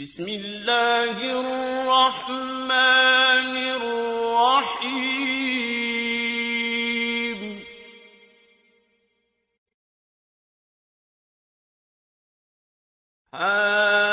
بسم الله الرحمن الرحيم. آه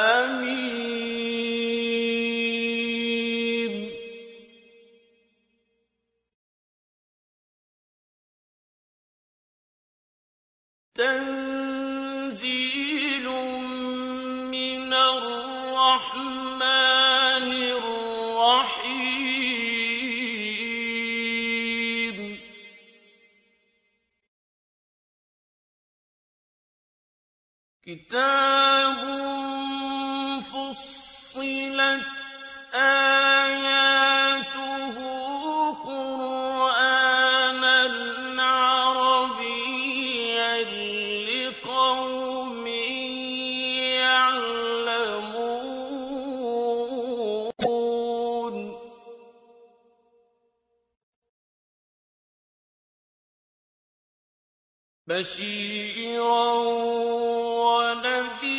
بشيرا ونذيرا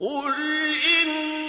قل إن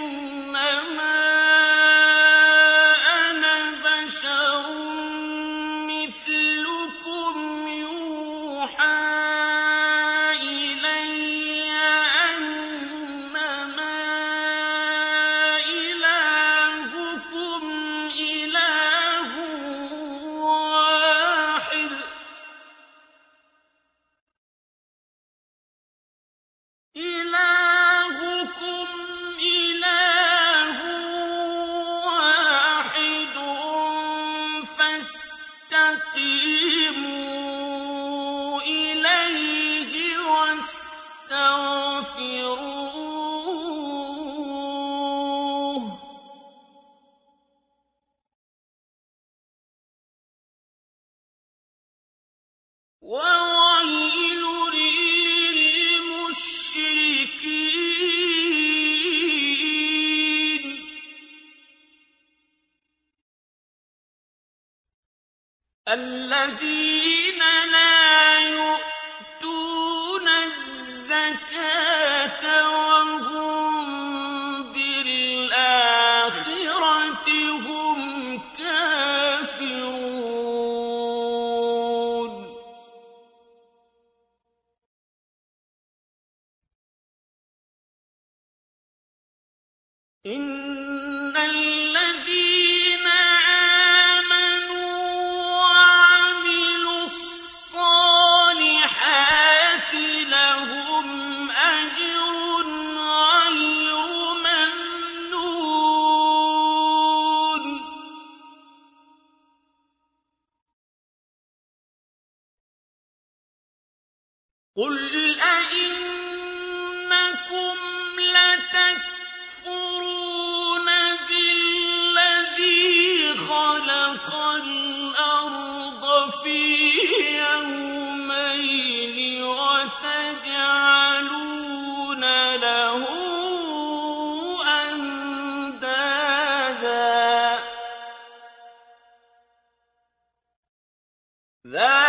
الذين لا ذلك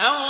أَوْ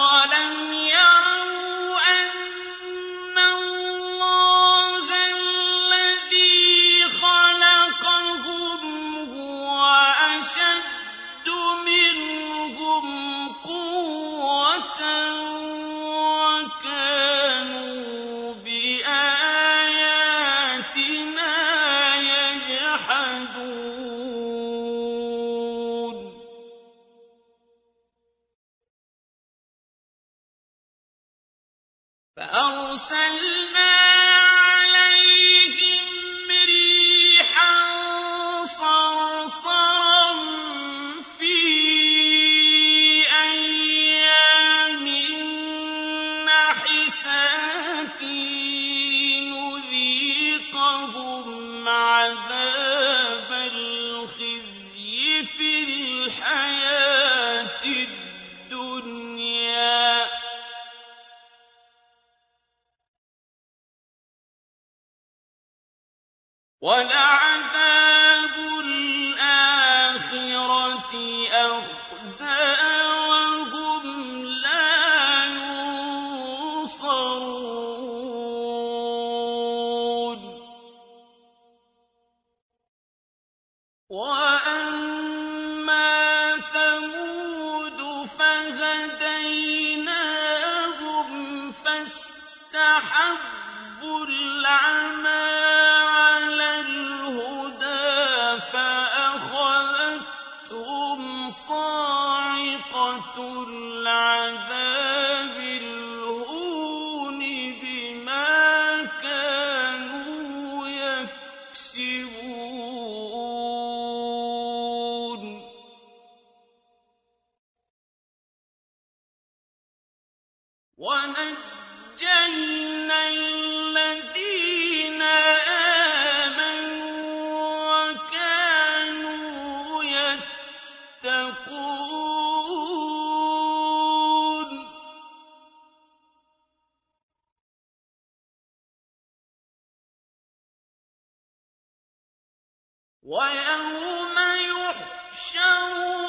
وَيَوْمَ يُحْشَرُ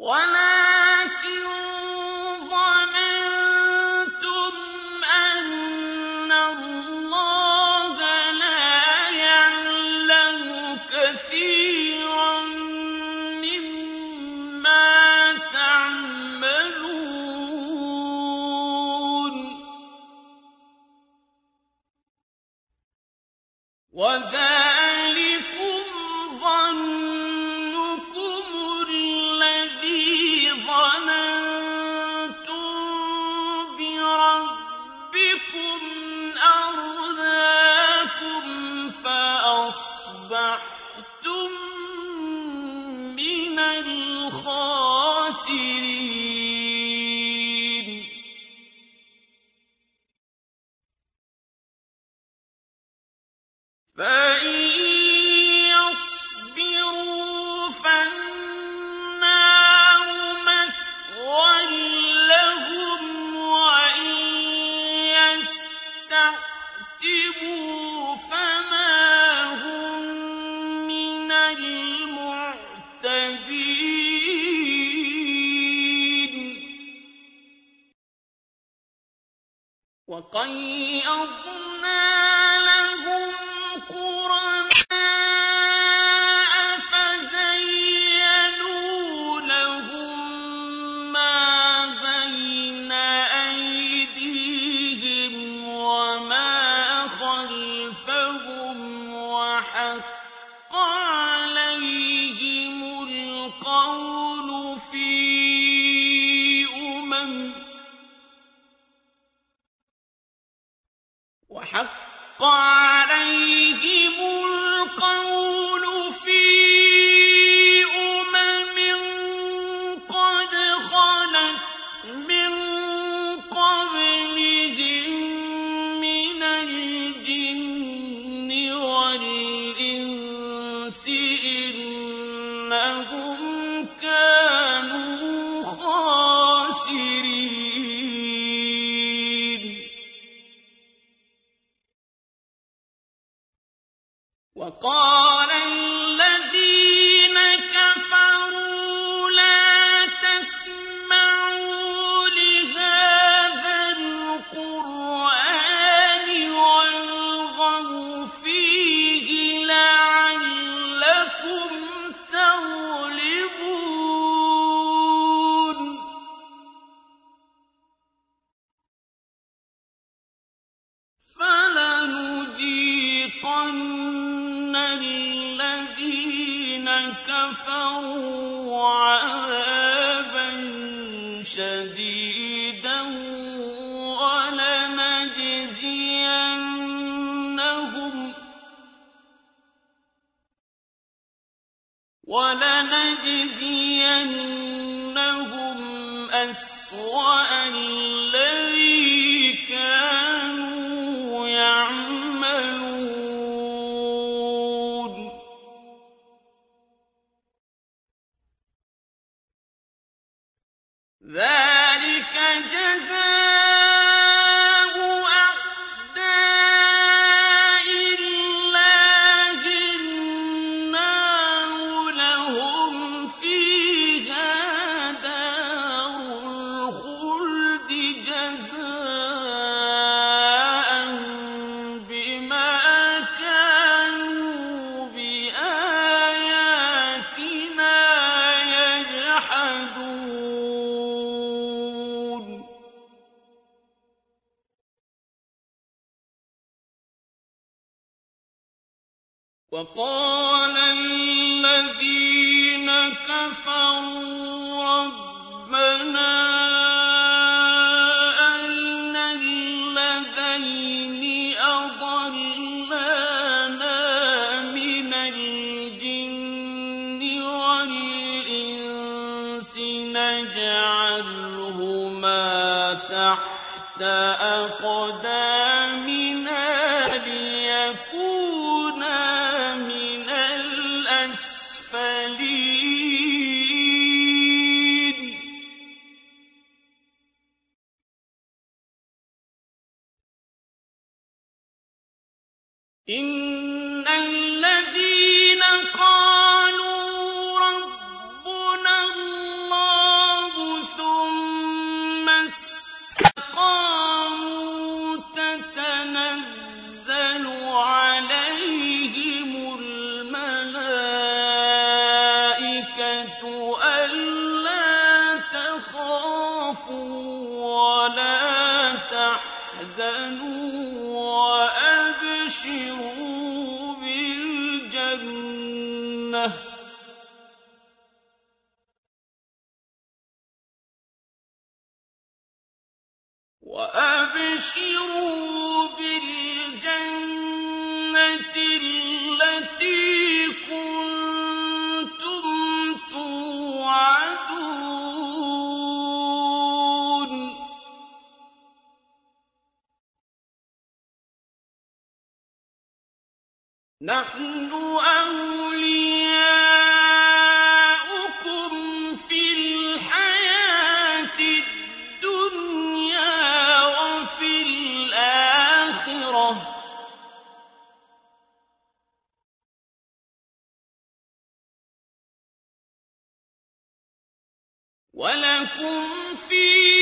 وَلَٰكِن كَانُوا خَاسِرِينَ. وَأَبْشِرُوا نَحْنُ أَوْلِيَاؤُكُمْ فِي الْحَيَاةِ الدُّنْيَا وَفِي الْآخِرَةِ ۖ. وَلَكُمْ فِيهَا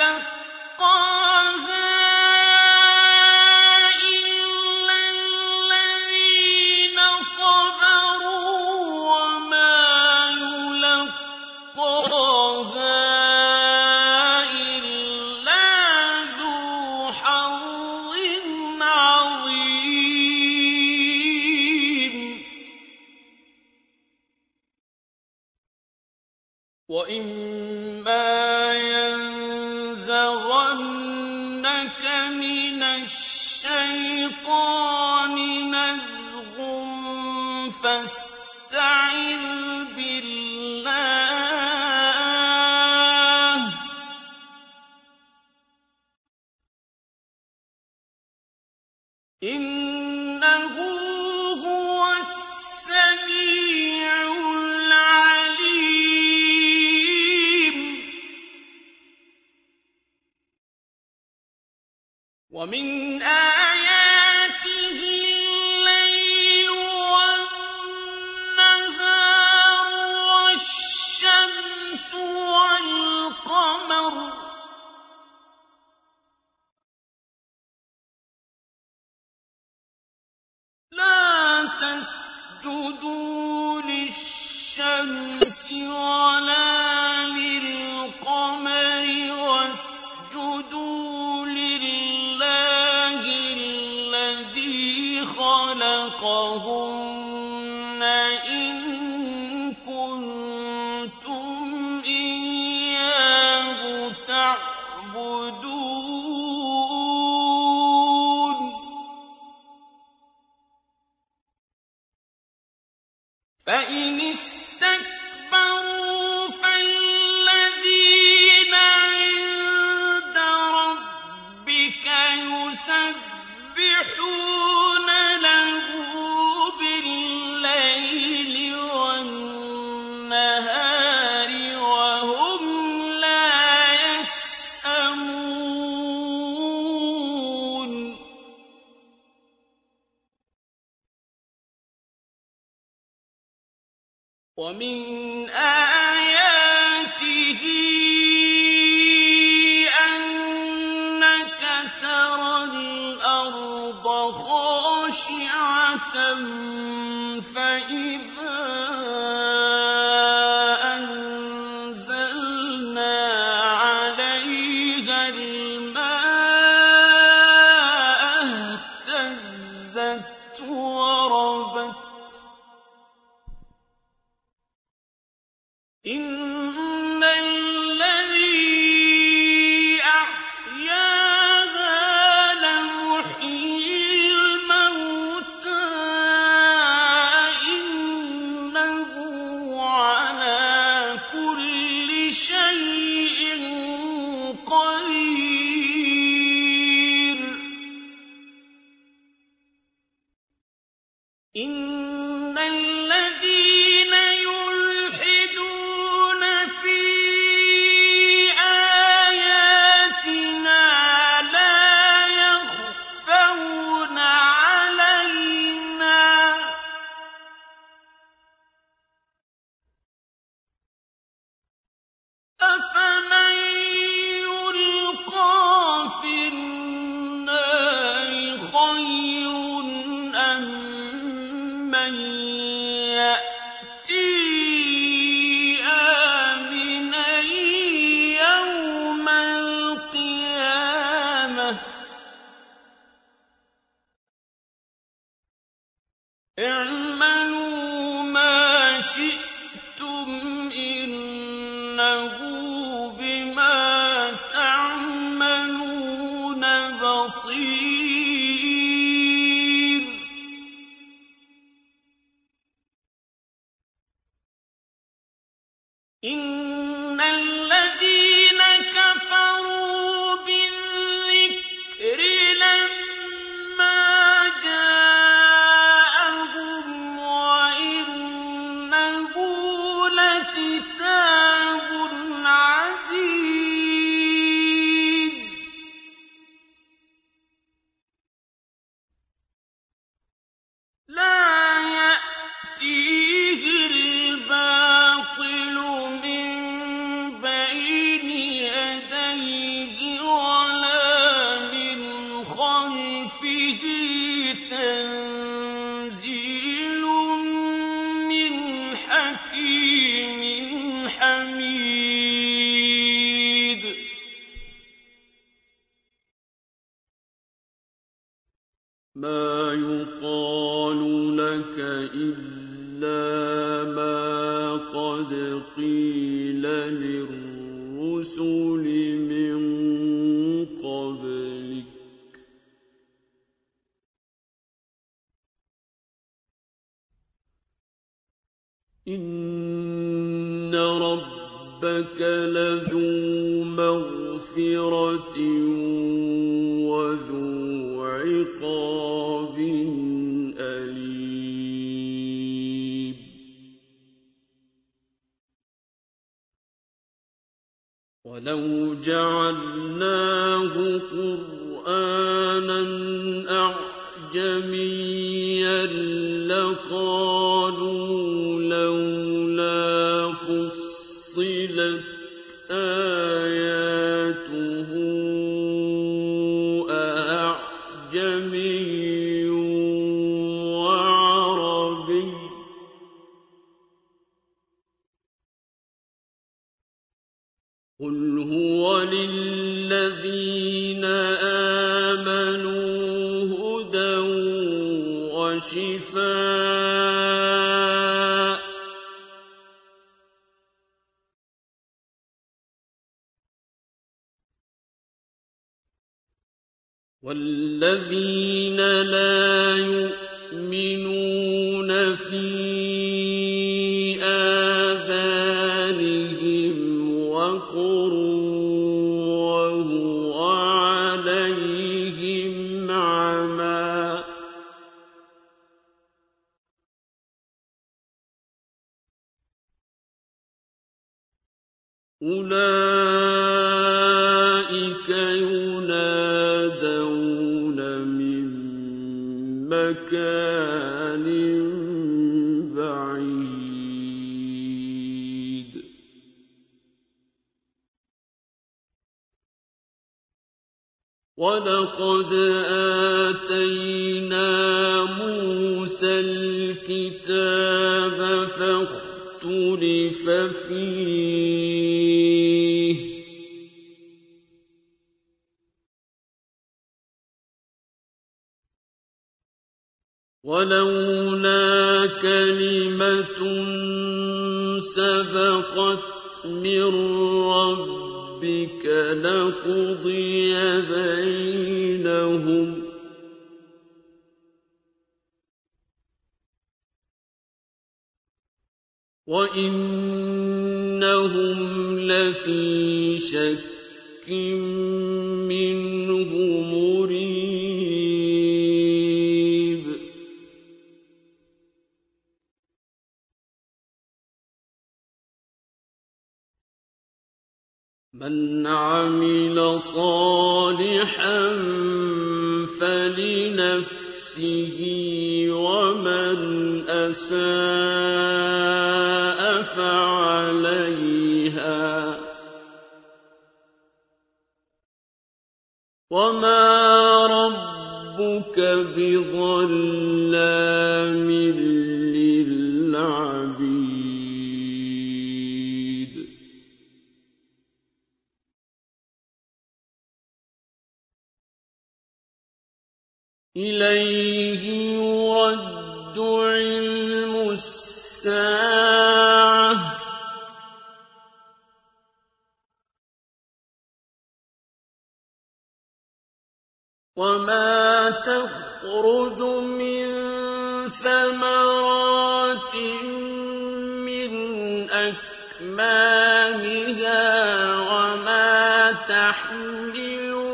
يلقاها فاسجدوا للشمس ومن آياته ولو جعلناه قرآنا أعجميا لقال والذين لا يؤمنون في آذانهم وقر وهو عليهم عمى. أولئك وَلَقَدْ آتَيْنَا مُوسَى الْكِتَابَ فَاخْتُلِفَ فِيهِ. وَلَوْلَا كَلِمَةٌ سَبَقَتْ مِنْ ربك لقضي بينهم. وإنهم لفي شك منه من عمل صالحا فلنفسه ومن أساء فعليها. وما ربك بظلام إليه يرد علم الساعة. وما تخرج من ثمرات من اكمامها وما تحمل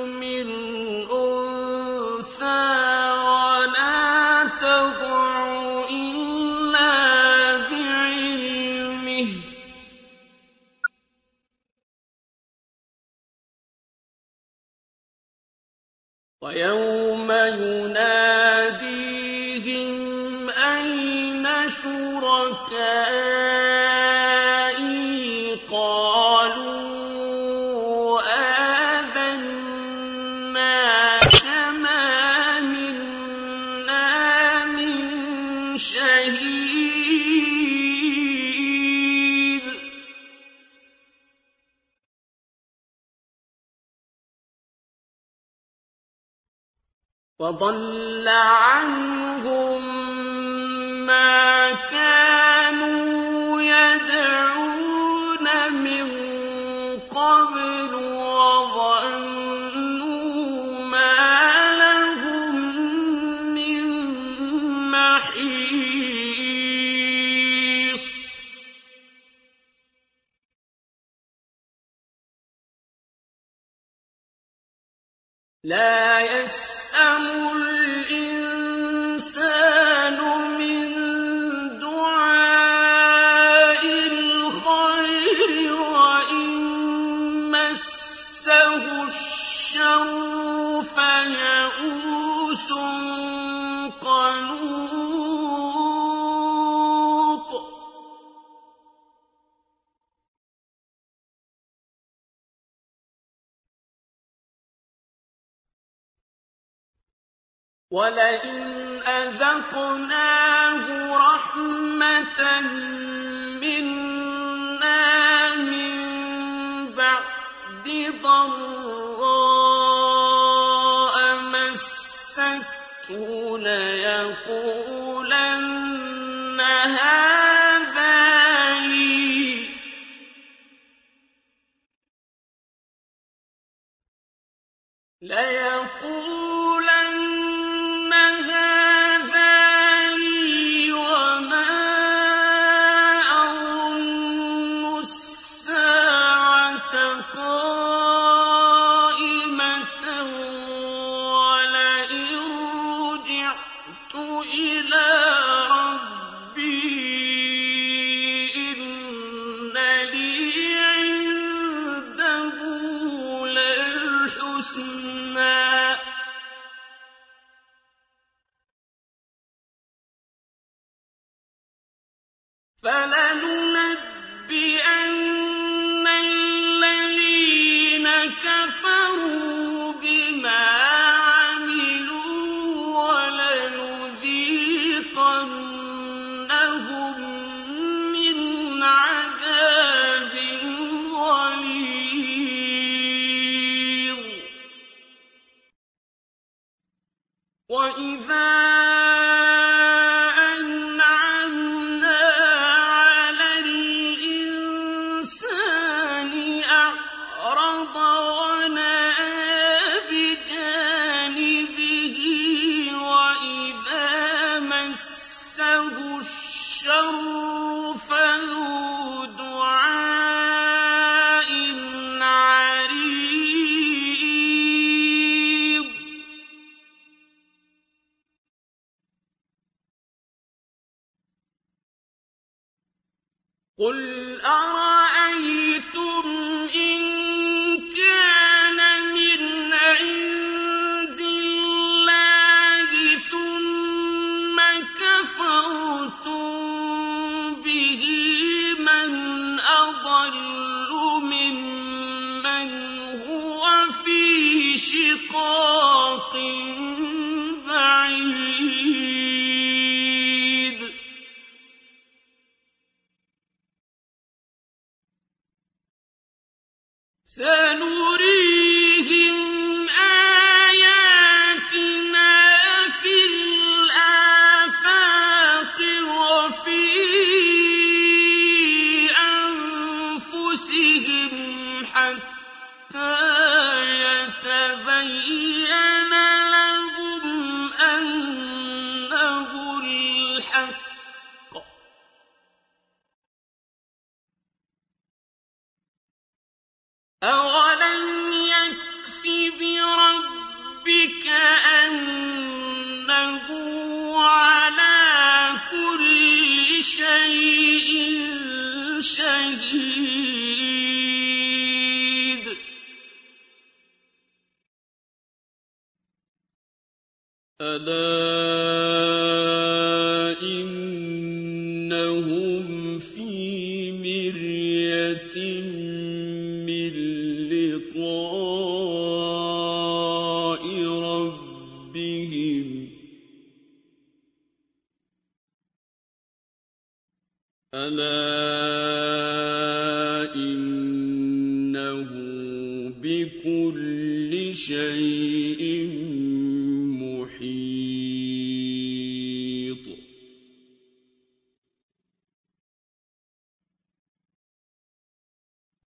لا يسأم الإنسان ولئن أذقناه رحمة منا من بعد ضراء مسته ليقولن هذا لي ليقولن